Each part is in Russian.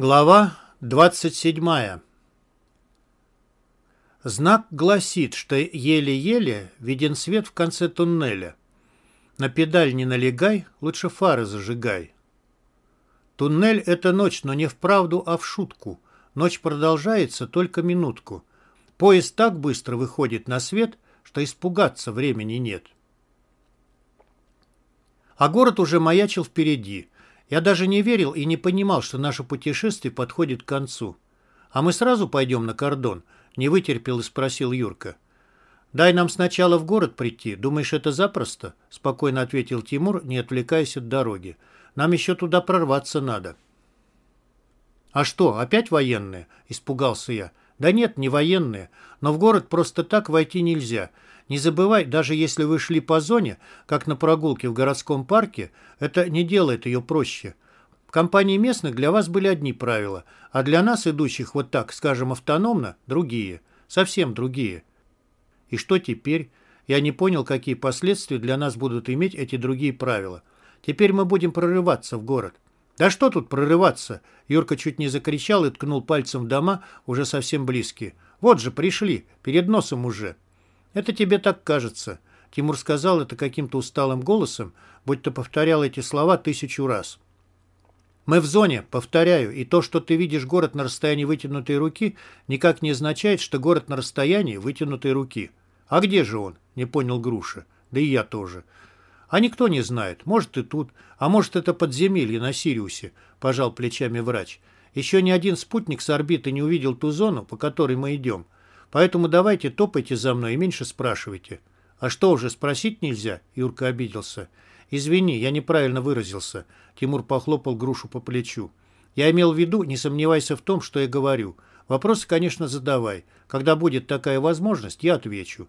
Глава 27. Знак гласит, что еле-еле виден свет в конце туннеля. На педаль не налегай, лучше фары зажигай. Туннель — это ночь, но не вправду, а в шутку. Ночь продолжается только минутку. Поезд так быстро выходит на свет, что испугаться времени нет. А город уже маячил впереди. Я даже не верил и не понимал, что наше путешествие подходит к концу. «А мы сразу пойдем на кордон?» — не вытерпел и спросил Юрка. «Дай нам сначала в город прийти. Думаешь, это запросто?» — спокойно ответил Тимур, не отвлекаясь от дороги. «Нам еще туда прорваться надо». «А что, опять военные?» — испугался я. «Да нет, не военные. Но в город просто так войти нельзя. Не забывай, даже если вы шли по зоне, как на прогулке в городском парке, это не делает ее проще. В компании местных для вас были одни правила, а для нас, идущих вот так, скажем, автономно, другие. Совсем другие. И что теперь? Я не понял, какие последствия для нас будут иметь эти другие правила. Теперь мы будем прорываться в город. «Да что тут прорываться?» Юрка чуть не закричал и ткнул пальцем в дома, уже совсем близкие. «Вот же, пришли, перед носом уже». «Это тебе так кажется». Тимур сказал это каким-то усталым голосом, будто повторял эти слова тысячу раз. «Мы в зоне, повторяю, и то, что ты видишь город на расстоянии вытянутой руки, никак не означает, что город на расстоянии вытянутой руки». «А где же он?» — не понял Груша. «Да и я тоже». «А никто не знает. Может, и тут. А может, это подземелье на Сириусе», — пожал плечами врач. «Еще ни один спутник с орбиты не увидел ту зону, по которой мы идем. Поэтому давайте топайте за мной и меньше спрашивайте». «А что уже, спросить нельзя?» — Юрка обиделся. «Извини, я неправильно выразился». Тимур похлопал грушу по плечу. «Я имел в виду, не сомневайся в том, что я говорю. Вопросы, конечно, задавай. Когда будет такая возможность, я отвечу».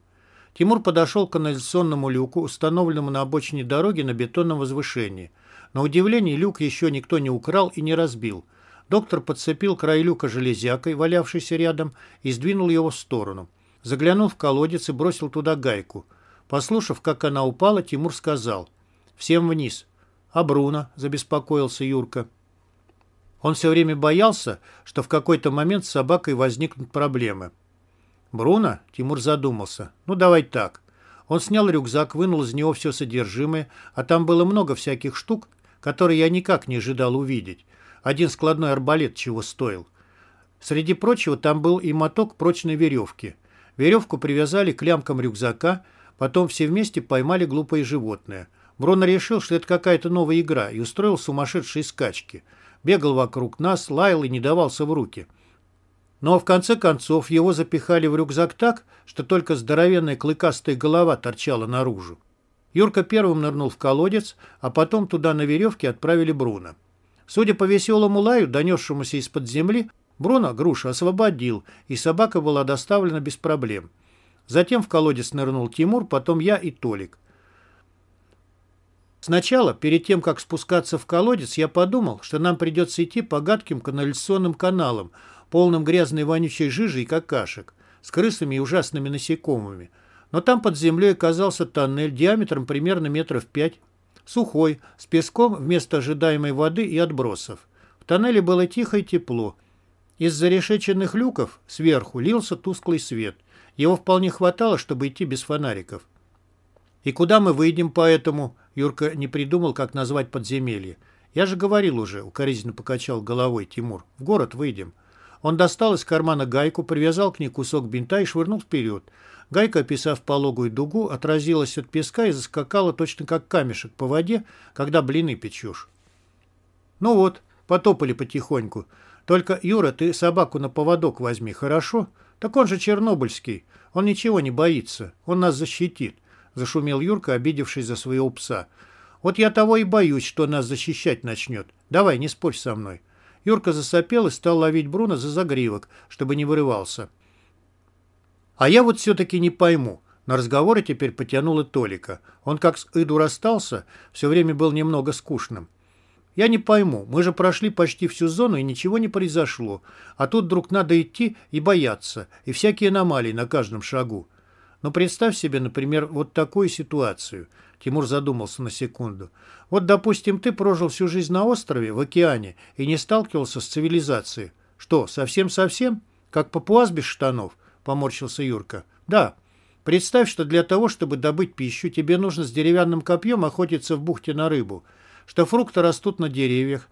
Тимур подошел к канализационному люку, установленному на обочине дороги на бетонном возвышении. На удивление, люк еще никто не украл и не разбил. Доктор подцепил край люка железякой, валявшейся рядом, и сдвинул его в сторону. Заглянул в колодец и бросил туда гайку. Послушав, как она упала, Тимур сказал «Всем вниз». «А Бруно?» – забеспокоился Юрка. Он все время боялся, что в какой-то момент с собакой возникнут проблемы. «Бруно?» – Тимур задумался. «Ну, давай так». Он снял рюкзак, вынул из него все содержимое, а там было много всяких штук, которые я никак не ожидал увидеть. Один складной арбалет чего стоил. Среди прочего там был и моток прочной веревки. Веревку привязали к лямкам рюкзака, потом все вместе поймали глупое животное. Бруно решил, что это какая-то новая игра, и устроил сумасшедшие скачки. Бегал вокруг нас, лаял и не давался в руки – но в конце концов его запихали в рюкзак так, что только здоровенная клыкастая голова торчала наружу. Юрка первым нырнул в колодец, а потом туда на веревке отправили Бруно. Судя по веселому лаю, донесшемуся из-под земли, Бруно грушу освободил, и собака была доставлена без проблем. Затем в колодец нырнул Тимур, потом я и Толик. Сначала, перед тем, как спускаться в колодец, я подумал, что нам придется идти по гадким канализационным каналам, полным грязной вонючей жижи и какашек, с крысами и ужасными насекомыми. Но там под землей оказался тоннель диаметром примерно метров пять, сухой, с песком вместо ожидаемой воды и отбросов. В тоннеле было тихо и тепло. Из зарешеченных люков сверху лился тусклый свет. Его вполне хватало, чтобы идти без фонариков. «И куда мы выйдем по этому?» Юрка не придумал, как назвать подземелье. «Я же говорил уже», — укоризненно покачал головой Тимур. «В город выйдем». Он достал из кармана гайку, привязал к ней кусок бинта и швырнул вперед. Гайка, описав пологую дугу, отразилась от песка и заскакала точно как камешек по воде, когда блины печешь. «Ну вот, потопали потихоньку. Только, Юра, ты собаку на поводок возьми, хорошо? Так он же чернобыльский. Он ничего не боится. Он нас защитит», — зашумел Юрка, обидевшись за своего пса. «Вот я того и боюсь, что нас защищать начнет. Давай, не спорь со мной». Юрка засопел и стал ловить Бруно за загривок, чтобы не вырывался. А я вот все-таки не пойму. На разговоры теперь потянуло Толика. Он как с Иду расстался, все время был немного скучным. Я не пойму, мы же прошли почти всю зону и ничего не произошло. А тут вдруг надо идти и бояться, и всякие аномалии на каждом шагу. Но представь себе, например, вот такую ситуацию. Тимур задумался на секунду. Вот, допустим, ты прожил всю жизнь на острове, в океане, и не сталкивался с цивилизацией. Что, совсем-совсем? Как папуас без штанов? Поморщился Юрка. Да. Представь, что для того, чтобы добыть пищу, тебе нужно с деревянным копьем охотиться в бухте на рыбу, что фрукты растут на деревьях,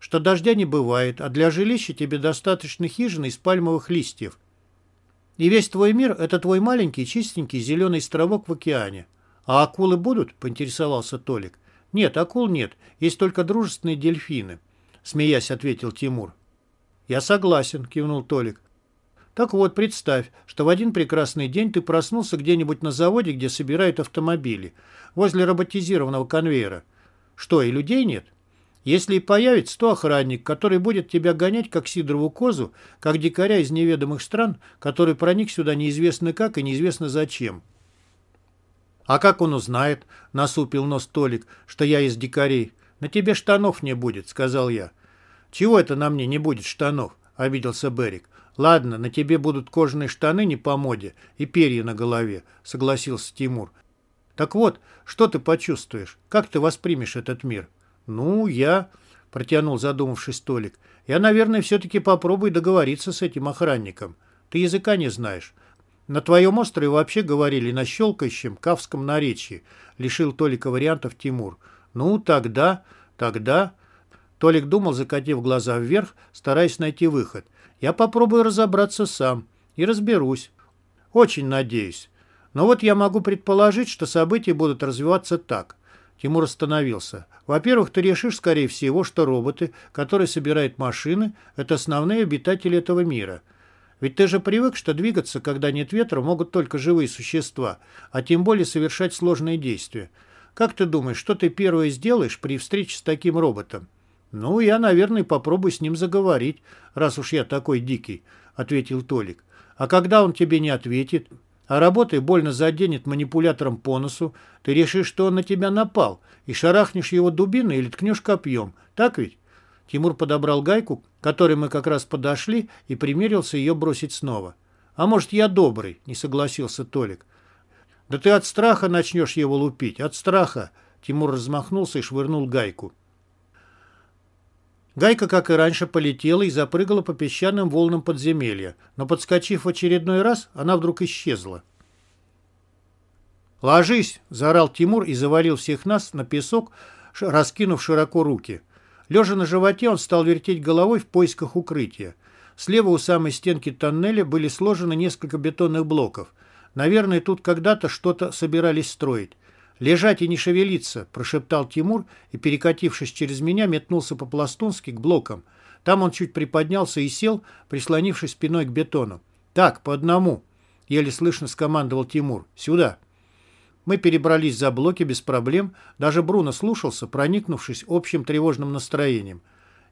что дождя не бывает, а для жилища тебе достаточно хижины из пальмовых листьев. И весь твой мир – это твой маленький, чистенький зеленый островок в океане. А акулы будут? – поинтересовался Толик. Нет, акул нет, есть только дружественные дельфины, – смеясь ответил Тимур. Я согласен, – кивнул Толик. Так вот, представь, что в один прекрасный день ты проснулся где-нибудь на заводе, где собирают автомобили, возле роботизированного конвейера. Что, и людей нет? Если и появится, то охранник, который будет тебя гонять, как сидорову козу, как дикаря из неведомых стран, который проник сюда неизвестно как и неизвестно зачем. «А как он узнает?» — насупил нос Толик, — «что я из дикарей. На тебе штанов не будет», — сказал я. «Чего это на мне не будет штанов?» — обиделся Берик. «Ладно, на тебе будут кожаные штаны не по моде и перья на голове», — согласился Тимур. «Так вот, что ты почувствуешь? Как ты воспримешь этот мир?» «Ну, я...» — протянул задумавшись Толик. «Я, наверное, все-таки попробую договориться с этим охранником. Ты языка не знаешь. На твоем острове вообще говорили на щелкающем кавском наречии», — лишил Толика вариантов Тимур. «Ну, тогда... тогда...» Толик думал, закатив глаза вверх, стараясь найти выход — я попробую разобраться сам. И разберусь. Очень надеюсь. Но вот я могу предположить, что события будут развиваться так. Тимур остановился. Во-первых, ты решишь, скорее всего, что роботы, которые собирают машины, это основные обитатели этого мира. Ведь ты же привык, что двигаться, когда нет ветра, могут только живые существа, а тем более совершать сложные действия. Как ты думаешь, что ты первое сделаешь при встрече с таким роботом? «Ну, я, наверное, попробую с ним заговорить, раз уж я такой дикий», — ответил Толик. «А когда он тебе не ответит, а работой больно заденет манипулятором по носу, ты решишь, что он на тебя напал, и шарахнешь его дубиной или ткнешь копьем. Так ведь?» Тимур подобрал гайку, к которой мы как раз подошли, и примерился ее бросить снова. «А может, я добрый?» — не согласился Толик. «Да ты от страха начнешь его лупить, от страха!» Тимур размахнулся и швырнул гайку. Гайка, как и раньше, полетела и запрыгала по песчаным волнам подземелья, но, подскочив в очередной раз, она вдруг исчезла. «Ложись!» – заорал Тимур и завалил всех нас на песок, раскинув широко руки. Лежа на животе, он стал вертеть головой в поисках укрытия. Слева у самой стенки тоннеля были сложены несколько бетонных блоков. Наверное, тут когда-то что-то собирались строить. «Лежать и не шевелиться», – прошептал Тимур и, перекатившись через меня, метнулся по-пластунски к блокам. Там он чуть приподнялся и сел, прислонившись спиной к бетону. «Так, по одному», – еле слышно скомандовал Тимур. «Сюда». Мы перебрались за блоки без проблем, даже Бруно слушался, проникнувшись общим тревожным настроением.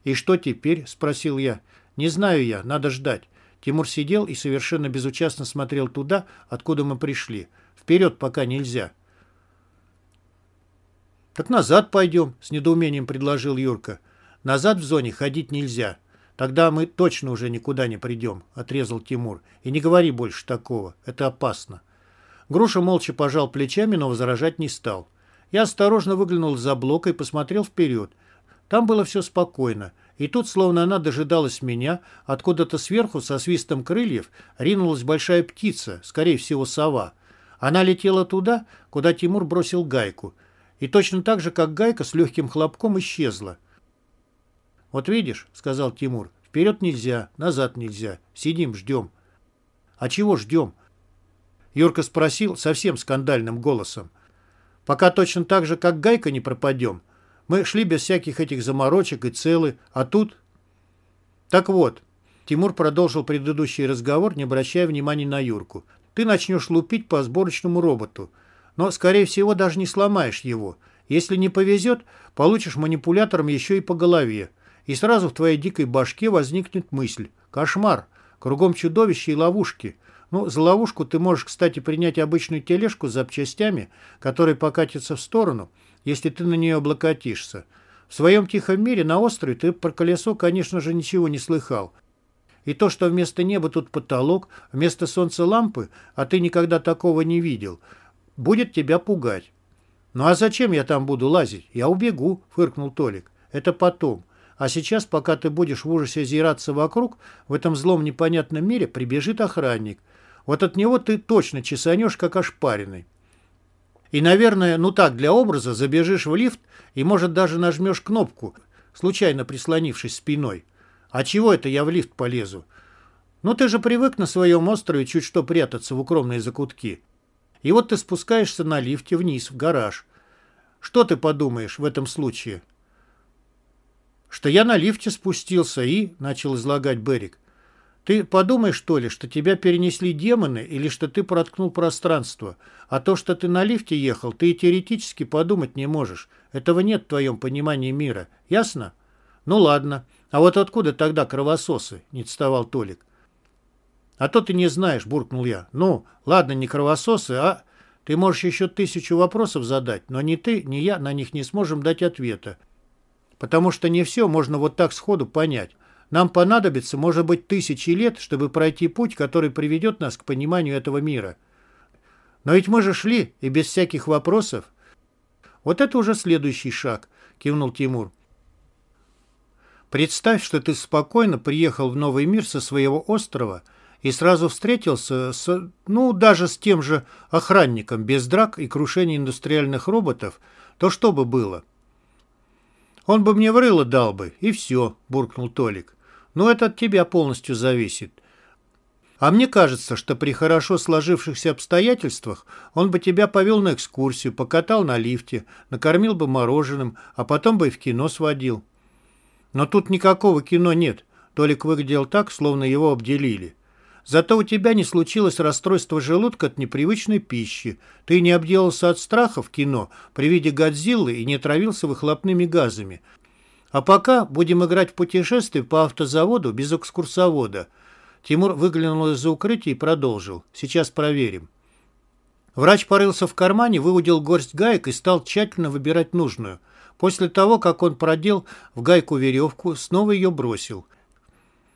«И что теперь?» – спросил я. «Не знаю я, надо ждать». Тимур сидел и совершенно безучастно смотрел туда, откуда мы пришли. «Вперед пока нельзя». «Так назад пойдем», — с недоумением предложил Юрка. «Назад в зоне ходить нельзя. Тогда мы точно уже никуда не придем», — отрезал Тимур. «И не говори больше такого. Это опасно». Груша молча пожал плечами, но возражать не стал. Я осторожно выглянул за блок и посмотрел вперед. Там было все спокойно. И тут, словно она дожидалась меня, откуда-то сверху со свистом крыльев ринулась большая птица, скорее всего, сова. Она летела туда, куда Тимур бросил гайку — и точно так же, как гайка с легким хлопком исчезла. «Вот видишь», — сказал Тимур, — «вперед нельзя, назад нельзя. Сидим, ждем». «А чего ждем?» Юрка спросил совсем скандальным голосом. «Пока точно так же, как гайка, не пропадем. Мы шли без всяких этих заморочек и целы, а тут...» «Так вот», — Тимур продолжил предыдущий разговор, не обращая внимания на Юрку, «ты начнешь лупить по сборочному роботу. Но, скорее всего, даже не сломаешь его. Если не повезет, получишь манипулятором еще и по голове. И сразу в твоей дикой башке возникнет мысль. Кошмар. Кругом чудовища и ловушки. Ну, за ловушку ты можешь, кстати, принять обычную тележку с запчастями, которая покатится в сторону, если ты на нее облокотишься. В своем тихом мире на острове ты про колесо, конечно же, ничего не слыхал. И то, что вместо неба тут потолок, вместо солнца лампы, а ты никогда такого не видел, будет тебя пугать. «Ну а зачем я там буду лазить? Я убегу», — фыркнул Толик. «Это потом. А сейчас, пока ты будешь в ужасе озираться вокруг, в этом злом непонятном мире прибежит охранник. Вот от него ты точно чесанешь, как ошпаренный. И, наверное, ну так, для образа, забежишь в лифт и, может, даже нажмешь кнопку, случайно прислонившись спиной. А чего это я в лифт полезу? Ну ты же привык на своем острове чуть что прятаться в укромные закутки. И вот ты спускаешься на лифте вниз, в гараж. Что ты подумаешь в этом случае? Что я на лифте спустился и, начал излагать Берик. Ты подумай, что ли, что тебя перенесли демоны или что ты проткнул пространство. А то, что ты на лифте ехал, ты и теоретически подумать не можешь. Этого нет в твоем понимании мира. Ясно? Ну ладно. А вот откуда тогда кровососы? Не отставал Толик. А то ты не знаешь, буркнул я. Ну, ладно, не кровососы, а... Ты можешь еще тысячу вопросов задать, но ни ты, ни я на них не сможем дать ответа. Потому что не все можно вот так сходу понять. Нам понадобится, может быть, тысячи лет, чтобы пройти путь, который приведет нас к пониманию этого мира. Но ведь мы же шли, и без всяких вопросов. Вот это уже следующий шаг, кивнул Тимур. Представь, что ты спокойно приехал в новый мир со своего острова и сразу встретился с, ну, даже с тем же охранником, без драк и крушения индустриальных роботов, то что бы было? Он бы мне врыло дал бы, и все, буркнул Толик. Но это от тебя полностью зависит. А мне кажется, что при хорошо сложившихся обстоятельствах он бы тебя повел на экскурсию, покатал на лифте, накормил бы мороженым, а потом бы и в кино сводил. Но тут никакого кино нет. Толик выглядел так, словно его обделили. Зато у тебя не случилось расстройство желудка от непривычной пищи. Ты не обделался от страха в кино при виде Годзиллы и не травился выхлопными газами. А пока будем играть в путешествие по автозаводу без экскурсовода. Тимур выглянул из-за укрытия и продолжил. Сейчас проверим. Врач порылся в кармане, выудил горсть гаек и стал тщательно выбирать нужную. После того, как он продел в гайку веревку, снова ее бросил.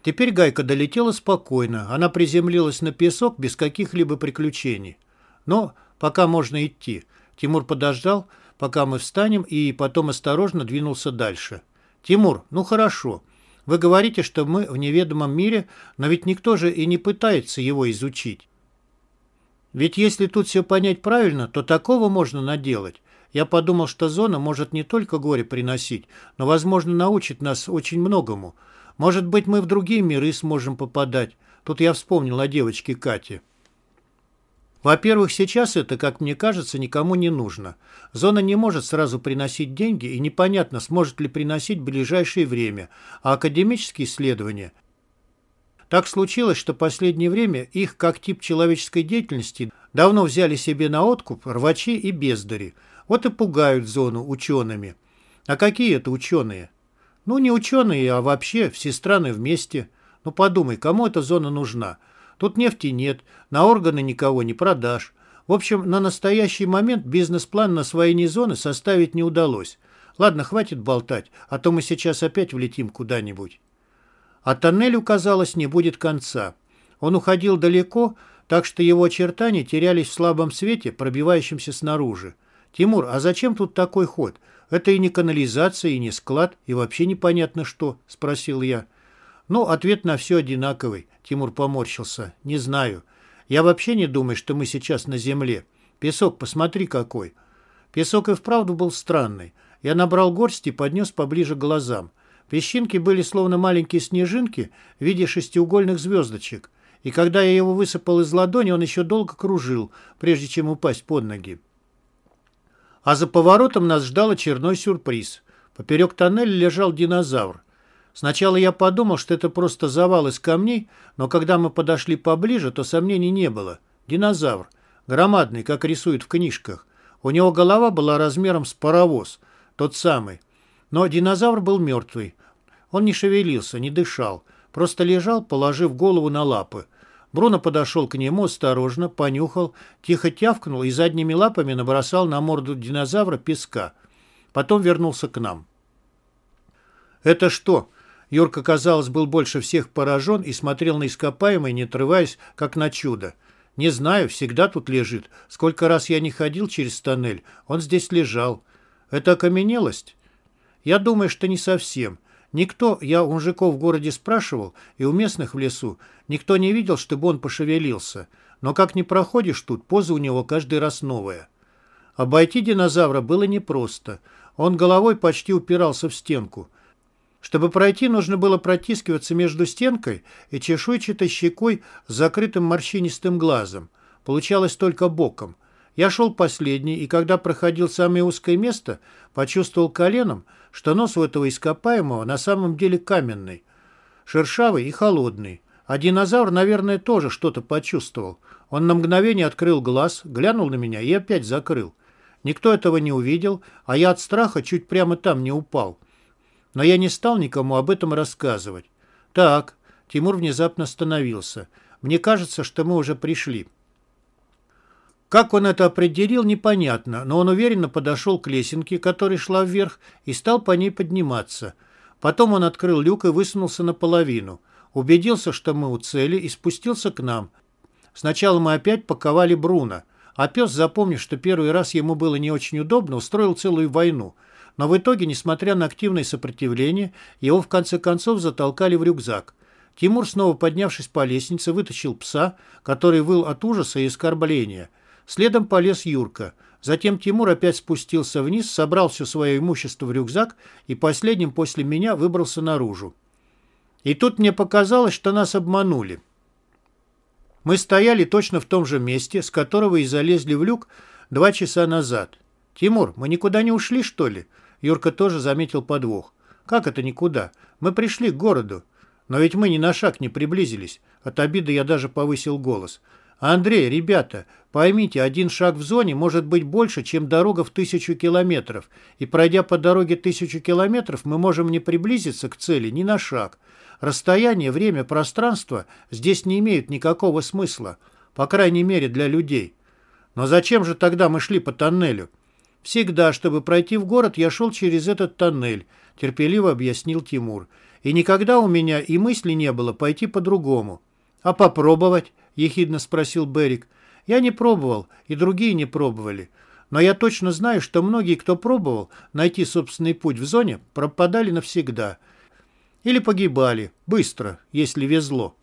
Теперь гайка долетела спокойно. Она приземлилась на песок без каких-либо приключений. Но пока можно идти. Тимур подождал, пока мы встанем, и потом осторожно двинулся дальше. «Тимур, ну хорошо. Вы говорите, что мы в неведомом мире, но ведь никто же и не пытается его изучить. Ведь если тут все понять правильно, то такого можно наделать. Я подумал, что зона может не только горе приносить, но, возможно, научит нас очень многому. Может быть, мы в другие миры сможем попадать. Тут я вспомнил о девочке Кате. Во-первых, сейчас это, как мне кажется, никому не нужно. Зона не может сразу приносить деньги, и непонятно, сможет ли приносить в ближайшее время, а академические исследования... Так случилось, что последнее время их, как тип человеческой деятельности, давно взяли себе на откуп рвачи и бездари. Вот и пугают зону учеными. А какие это ученые? Ну, не ученые, а вообще все страны вместе. Ну, подумай, кому эта зона нужна? Тут нефти нет, на органы никого не продашь. В общем, на настоящий момент бизнес-план на освоение зоны составить не удалось. Ладно, хватит болтать, а то мы сейчас опять влетим куда-нибудь. А тоннелю, казалось, не будет конца. Он уходил далеко, так что его очертания терялись в слабом свете, пробивающемся снаружи. «Тимур, а зачем тут такой ход? Это и не канализация, и не склад, и вообще непонятно что», — спросил я. Ну, ответ на все одинаковый. Тимур поморщился. Не знаю. Я вообще не думаю, что мы сейчас на земле. Песок, посмотри какой. Песок и вправду был странный. Я набрал горсть и поднес поближе к глазам. Песчинки были словно маленькие снежинки в виде шестиугольных звездочек. И когда я его высыпал из ладони, он еще долго кружил, прежде чем упасть под ноги. А за поворотом нас ждал очередной сюрприз. Поперек тоннеля лежал динозавр. Сначала я подумал, что это просто завал из камней, но когда мы подошли поближе, то сомнений не было. Динозавр. Громадный, как рисуют в книжках. У него голова была размером с паровоз. Тот самый. Но динозавр был мертвый. Он не шевелился, не дышал. Просто лежал, положив голову на лапы. Бруно подошел к нему осторожно, понюхал, тихо тявкнул и задними лапами набросал на морду динозавра песка. Потом вернулся к нам. «Это что?» Юрка, казалось, был больше всех поражен и смотрел на ископаемое, не отрываясь, как на чудо. «Не знаю, всегда тут лежит. Сколько раз я не ходил через тоннель, он здесь лежал. Это окаменелость?» «Я думаю, что не совсем. Никто, я у мужиков в городе спрашивал, и у местных в лесу, никто не видел, чтобы он пошевелился. Но как не проходишь тут, поза у него каждый раз новая». Обойти динозавра было непросто. Он головой почти упирался в стенку. Чтобы пройти, нужно было протискиваться между стенкой и чешуйчатой щекой с закрытым морщинистым глазом. Получалось только боком. Я шел последний, и когда проходил самое узкое место, почувствовал коленом, что нос у этого ископаемого на самом деле каменный, шершавый и холодный. А динозавр, наверное, тоже что-то почувствовал. Он на мгновение открыл глаз, глянул на меня и опять закрыл. Никто этого не увидел, а я от страха чуть прямо там не упал. Но я не стал никому об этом рассказывать. Так, Тимур внезапно остановился. Мне кажется, что мы уже пришли. Как он это определил, непонятно, но он уверенно подошел к лесенке, которая шла вверх, и стал по ней подниматься. Потом он открыл люк и высунулся наполовину. Убедился, что мы у цели, и спустился к нам. Сначала мы опять паковали Бруно, а пес, запомнив, что первый раз ему было не очень удобно, устроил целую войну – но в итоге, несмотря на активное сопротивление, его в конце концов затолкали в рюкзак. Тимур, снова поднявшись по лестнице, вытащил пса, который выл от ужаса и оскорбления. Следом полез Юрка. Затем Тимур опять спустился вниз, собрал все свое имущество в рюкзак и последним после меня выбрался наружу. И тут мне показалось, что нас обманули. Мы стояли точно в том же месте, с которого и залезли в люк два часа назад. «Тимур, мы никуда не ушли, что ли?» Юрка тоже заметил подвох. «Как это никуда? Мы пришли к городу. Но ведь мы ни на шаг не приблизились. От обиды я даже повысил голос. Андрей, ребята, поймите, один шаг в зоне может быть больше, чем дорога в тысячу километров. И пройдя по дороге тысячу километров, мы можем не приблизиться к цели ни на шаг. Расстояние, время, пространство здесь не имеют никакого смысла. По крайней мере, для людей. Но зачем же тогда мы шли по тоннелю? «Всегда, чтобы пройти в город, я шел через этот тоннель», — терпеливо объяснил Тимур. «И никогда у меня и мысли не было пойти по-другому». «А попробовать?» — ехидно спросил Берик. «Я не пробовал, и другие не пробовали. Но я точно знаю, что многие, кто пробовал найти собственный путь в зоне, пропадали навсегда. Или погибали, быстро, если везло».